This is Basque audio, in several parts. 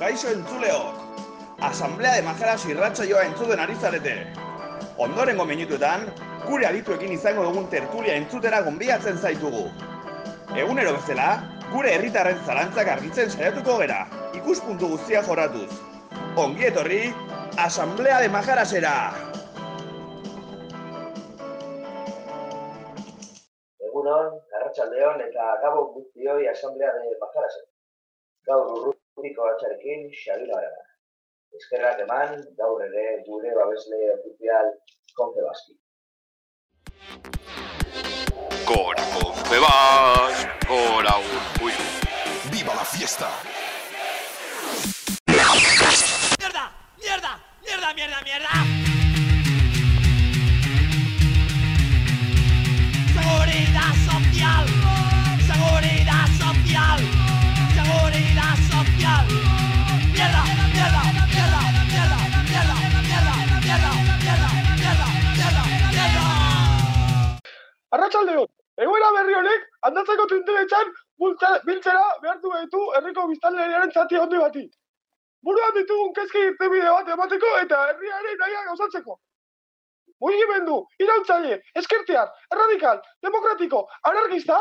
Kaixo entzuleo! Asamblea de Majaras irratxa joa entzuten ari zarete. Ondorengo minutuetan, gure adituekin izango dugun tertulia entzutera gonbiatzen zaitugu. Egunero bezala, gure herritarren zalantzak argitzen saiatuko gera, ikuspuntu guztia jorratuz. Ongi etorri, Asamblea de Majarasera! Egunon, Arratxaldeon eta gabon guztioi Asamblea de Majarasen. Gaur urrutiko atxarekin Xabila Arana. Eskerrak eman, gaur ere gure babesle ofizial Konfe Baski. Gora Confebas, gora Urkullu. ¡Viva la fiesta! Arratsaldeon, egoera berri honek aldatzeko tinteretzan biltzera behartu gaitu herriko biztanleriaren zati handi bati. Buruan ditugun kezki irtenbide bat emateko eta herriaren nahiak gauzatzeko. Mugimendu, irautzaile, eskertiar, erradikal, demokratiko, anarkista,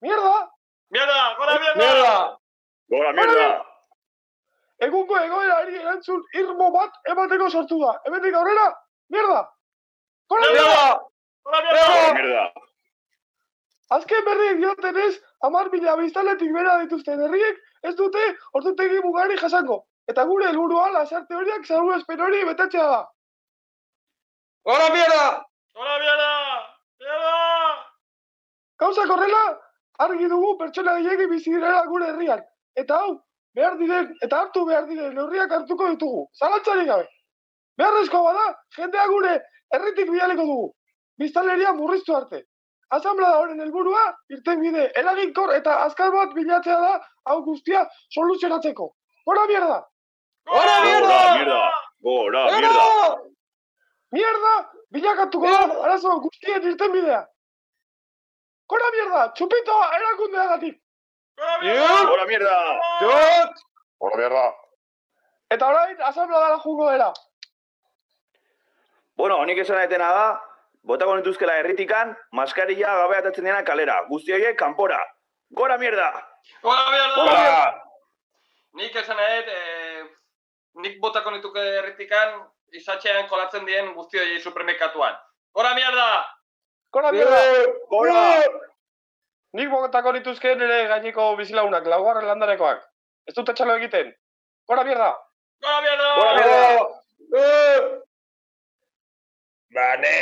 mierda, ¡Mierda! ¡Gora mierda! Gora mierda! egungo egoerari erantzun irmo bat emateko sortu da. Hemendik aurrera, mierda! Gora mierda! ¡Gora mierda! Azken berriek diotenez, hamar mila biztaletik bera dituzten herriek ez dute ordutegi mugari jasango. Eta gure helburua lasarte horiek zaru espen hori betetzea da. ¡Gora mierda! ¡Gora mierda! ¡Mierda! Gauzak horrela, argi dugu pertsona gehiegi bizi direla gure herrian. Eta hau, behar diren, eta hartu behar diren neurriak hartuko ditugu. Zalantzarik gabe. Beharrezkoa bada, jendea gure herritik bidaliko dugu. Biztanleria murriztu arte. Asamblea horren helburua irtenbide eraginkor eta azkar bat bilatzea da hau guztia soluzionatzeko. Gora mierda! ¡Gora Gora mierda! Gora mierda! Mierda! Bilakatuko da arazo guztien irtenbidea. Gora mierda! Txupitoa erakundeagatik! ¡Gora mierda! Jot! Gora mierda! Eta orain, asamblea dara jungo dela. Bueno, honik esan daitena da, botako nituzkela herritikan, maskarilla gabe atatzen dena kalera. Guzti horiek kanpora. Gora mierda! ¡Gora mierda! Gora! Nik esan edet, eh, nik botako nituke herritikan, izatxean kolatzen dien guzti hori supermerkatuan. ¡Gora mierda! Gora mierda! Gora! Nik botako nituzke nire gaineko bizilaunak, laugarren landarekoak. Ez dute txalo egiten. Gora mierda! ¡Gora mierda! Gora mierda! Bane,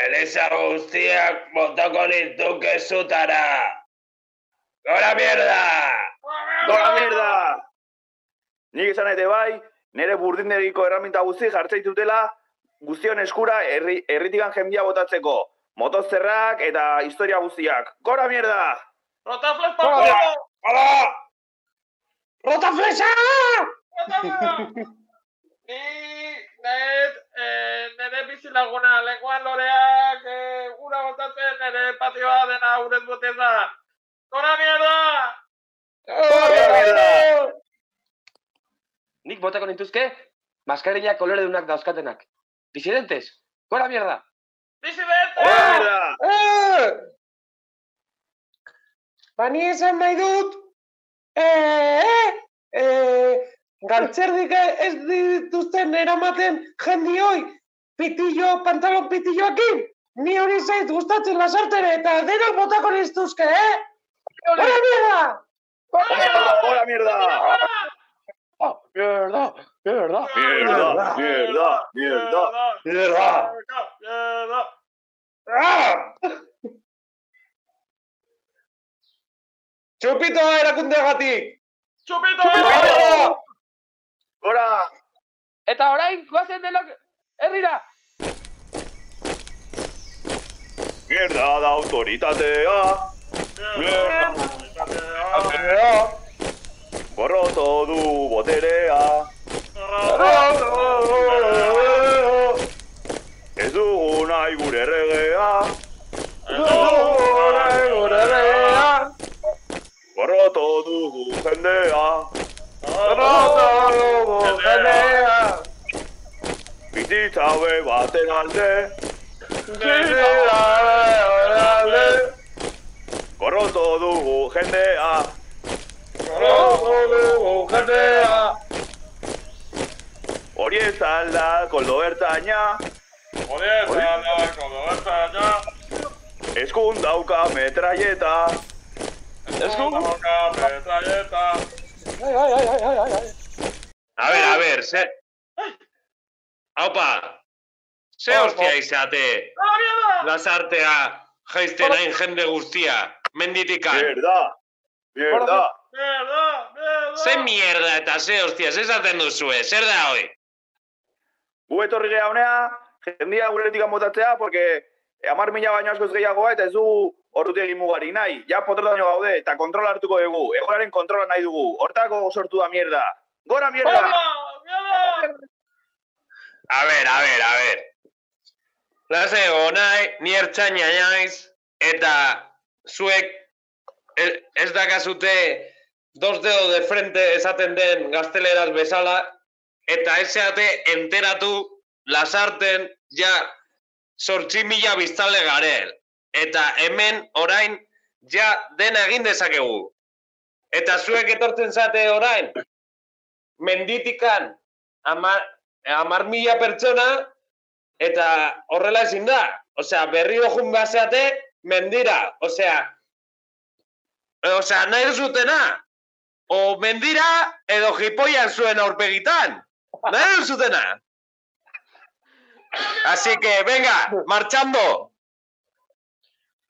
Elisa guztiak botako nituke zutara. Gora mierda! Gora mierda! Nik esan nahi bai, nire burdindegiko erraminta guzti jartzeit dutela, guztion eskura herri, herritikan jendia botatzeko. Motozerrak eta historia guztiak. Gora mierda! ¡Rotafles Gora para mierda! Hola! Rota flecha! Ni, net, eh, nire bizilaguna, lenguan loreak, eh, gura botatzen, nire patioa dena urez boteza. ¡Gora mierda! Gora mierda! Nik botako nintuzke, maskarilla koloredunak dauzkatenak. Disidentes, gora mierda! ¡Disidente! Gora mierda! Bani esan nahi dut, eh, eh, galtzerdik ez dituzten eramaten jendioi, pitillo, pantalon pitilloekin, ni hori zait gustatzen lasartere eta denak botako niztuzke, eh? Gora mierda! Mierda! Ah, mierda! Mierda! Mierda! Mierda! Mierda! Mierda! ¡Mierda! Ah! Txupito erakundeagatik! ¡Chupito! Gora! Eta orain, goazen denok, herrira! Mierda da autoritatea! go go seneya ara ara seneya bidit awe baterazde delala arale gorodugu jende ah arale u kadea orie salda coldobertaña orie salda coldobertaño esko un dauka metralheta Eskuka metralleta. Ai, ai, ai, ai, ai, ai. A ver, a ver, ze... Haupa, ze hostia izate ¡A la mierda! lasartea jaizten hain jende guztia, menditikan. Mierda, mierda. ¡Mierda! Ze mierda eta ze hostia, ze esaten duzue, zer da hoi? Gu etorri geha honea, jendia guretik botatzea, porque amar mila baino askoz gehiagoa eta ez dugu orduti egin mugari nahi. Ja potrotaino gaude eta kontrola hartuko dugu. Egoraren kontrola nahi dugu. Hortako sortu da mierda. Gora mierda! A ver, a ver, a ver. Lase nahi, ni ertzaina naiz, eta zuek e- ez dakazute dos dedo de frente esaten den gazteleraz bezala, eta ez zeate enteratu lasarten ja sortzi mila biztale garel. Eta hemen orain ja dena egin dezakegu. Eta zuek etortzen zate orain, menditikan amar, amar mila pertsona, eta horrela ezin da. Osea, berriro jun bazeate, mendira. Osea, osea, nahi duzutena. O mendira, edo jipoian zuen aurpegitan. Nahi duzutena. Así que, venga, marchando.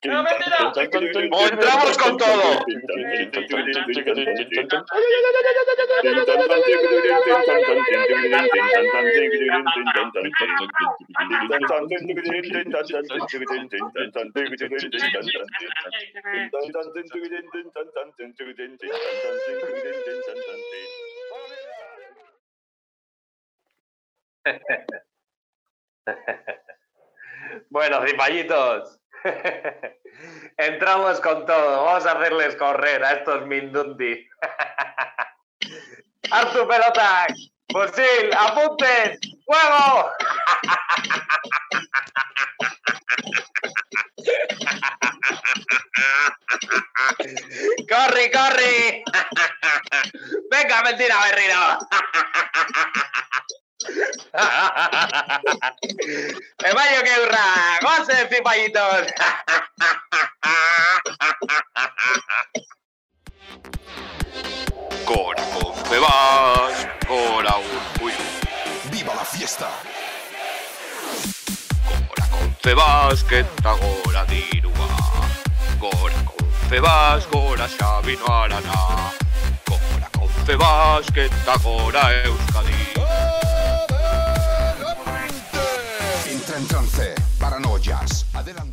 No, ¡Entramos con todo! Buenos ripallitos. Entramos con todo. Vamos a hacerles correr a estos Mindundi. Artu pelota. Fusil, apuntes. ¡Fuego! ¡Corre, corre! Venga, mentira, berrino. ¡Me vaya que hurra! ¡Goce, cipallitos! Gora Confebas, gora Urcuyu. ¡Viva la fiesta! Gora Confebas, que eta gora dirua. Gora Confebas, gora Xabino Arana. Gora Confebas, que eta gora Euskadi. entonces, paranoias. Adelante.